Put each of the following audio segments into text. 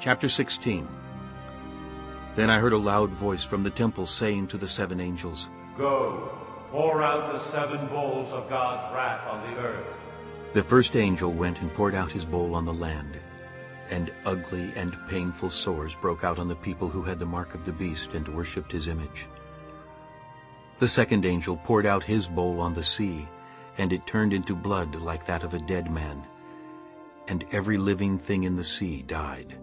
Chapter 16 Then I heard a loud voice from the temple saying to the seven angels, Go, pour out the seven bowls of God's wrath on the earth. The first angel went and poured out his bowl on the land, and ugly and painful sores broke out on the people who had the mark of the beast and worshipped his image. The second angel poured out his bowl on the sea, and it turned into blood like that of a dead man, and every living thing in the sea died.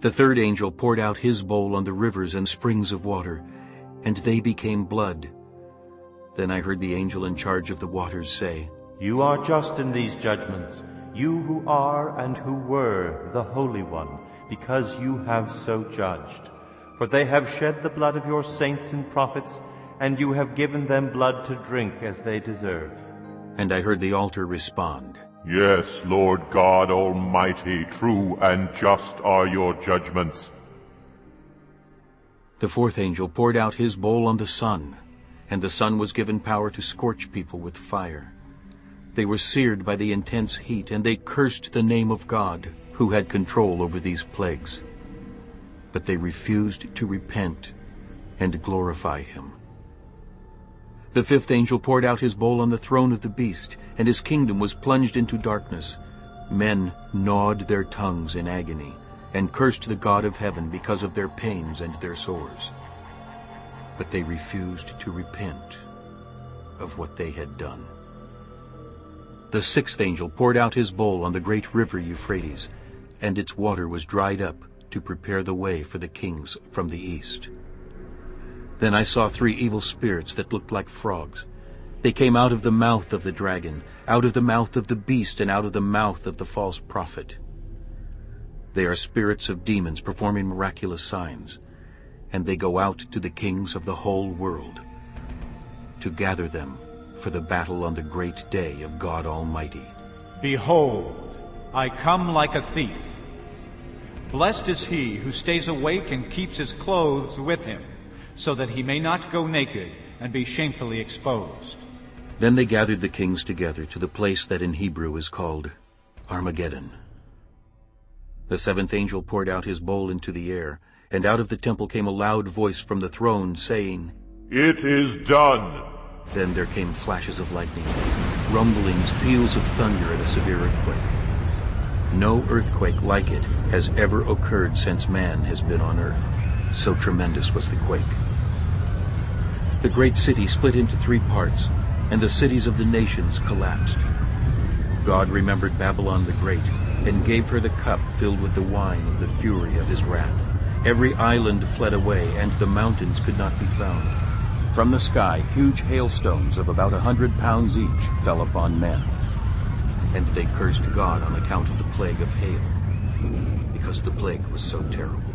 The third angel poured out his bowl on the rivers and springs of water, and they became blood. Then I heard the angel in charge of the waters say, You are just in these judgments, you who are and who were the Holy One, because you have so judged. For they have shed the blood of your saints and prophets, and you have given them blood to drink as they deserve. And I heard the altar respond, Yes, Lord God Almighty, true and just are your judgments. The fourth angel poured out his bowl on the sun, and the sun was given power to scorch people with fire. They were seared by the intense heat, and they cursed the name of God, who had control over these plagues. But they refused to repent and glorify him. The fifth angel poured out his bowl on the throne of the beast, and his kingdom was plunged into darkness. Men gnawed their tongues in agony, and cursed the God of heaven because of their pains and their sores. But they refused to repent of what they had done. The sixth angel poured out his bowl on the great river Euphrates, and its water was dried up to prepare the way for the kings from the east. Then I saw three evil spirits that looked like frogs. They came out of the mouth of the dragon, out of the mouth of the beast, and out of the mouth of the false prophet. They are spirits of demons performing miraculous signs, and they go out to the kings of the whole world to gather them for the battle on the great day of God Almighty. Behold, I come like a thief. Blessed is he who stays awake and keeps his clothes with him, so that he may not go naked and be shamefully exposed. Then they gathered the kings together to the place that in Hebrew is called Armageddon. The seventh angel poured out his bowl into the air, and out of the temple came a loud voice from the throne, saying, It is done. Then there came flashes of lightning, rumblings, peals of thunder, and a severe earthquake. No earthquake like it has ever occurred since man has been on earth. So tremendous was the quake. The great city split into three parts, and the cities of the nations collapsed. God remembered Babylon the Great, and gave her the cup filled with the wine of the fury of his wrath. Every island fled away, and the mountains could not be found. From the sky, huge hailstones of about a hundred pounds each fell upon men. And they cursed God on account of the plague of hail, because the plague was so terrible.